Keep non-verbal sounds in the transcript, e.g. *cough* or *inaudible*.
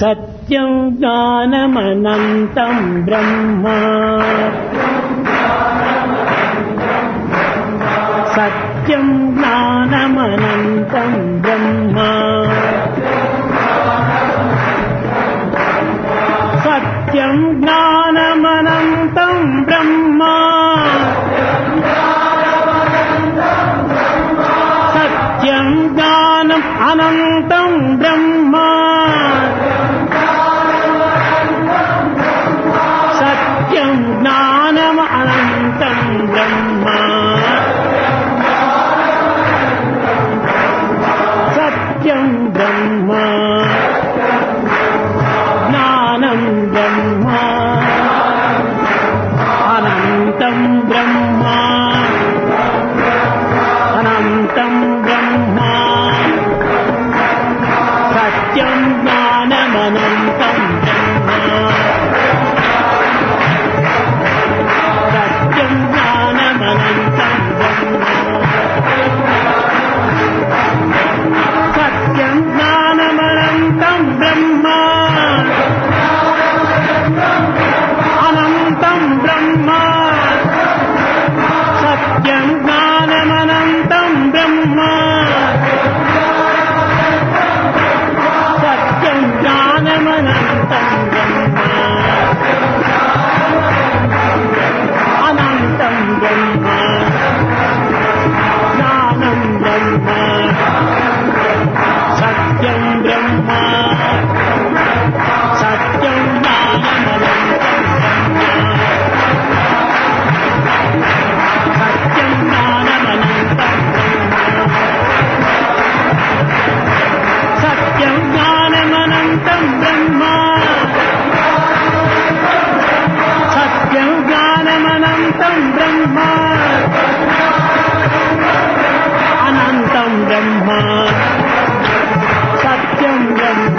सत्यं ज्ञानमनन्तं ब्रह्मानन्तं ब्रह्मा। सत्यं ज्ञानमनन्तं ब्रह्मा। सत्यं ज्ञानमनन्तं ब्रह्म। Grandma. Satyam Brahma. Satyam Brahma. Bye. *laughs* Brahma, Anantam Brahma, Satyam Brahma.